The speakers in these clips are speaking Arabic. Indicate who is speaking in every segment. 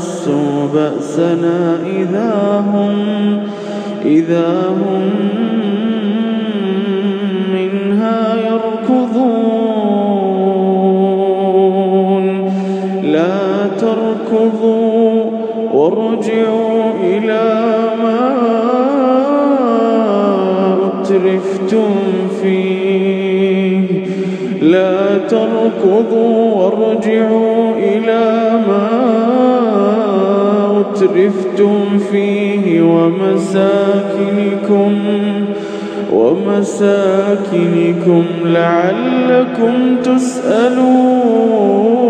Speaker 1: مسوا بأسنا إذا هم إذا هم منها يركضون لا تركضوا وارجعوا إلى ما أترفتم فيه لا تركضوا وارجعوا إلى أترفتم فيه ومساكنكم ومساكنكم لعلكم تسألون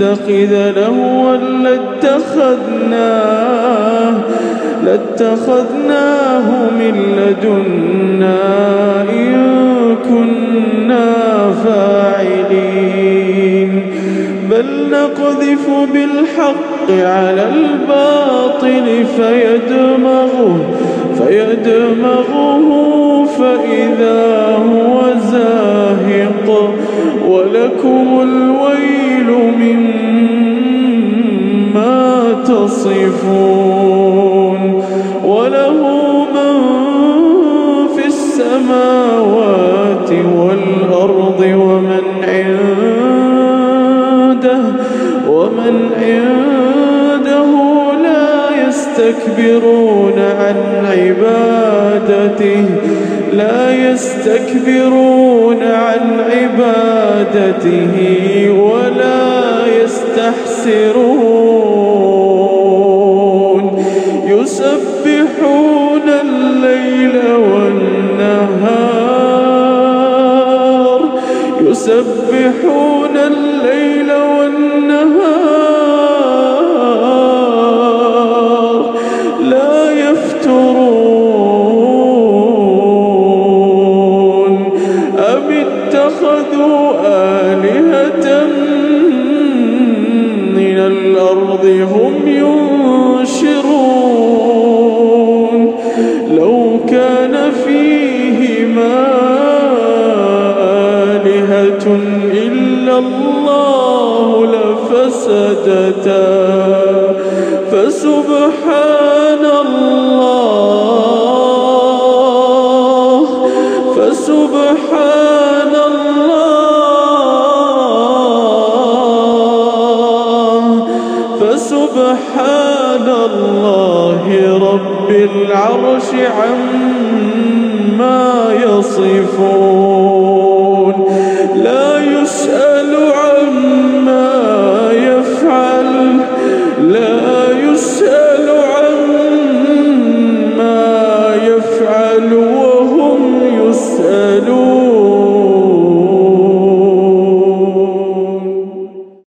Speaker 1: نتخذ لهوا لاتخذناه لاتخذناه من لدنا إن كنا فاعلين. بل نقذف بالحق على الباطل فيدمغه فيدمغه فإذا هو زاهق. ولكم الويل تصفون وله من في السماوات والأرض ومن عنده ومن عنده لا يستكبرون عن عبادته لا يستكبرون عن عبادته ولا يستحسرون يسبحون الليل رب العرش عما يصفون. لا يسأل عما يفعل لا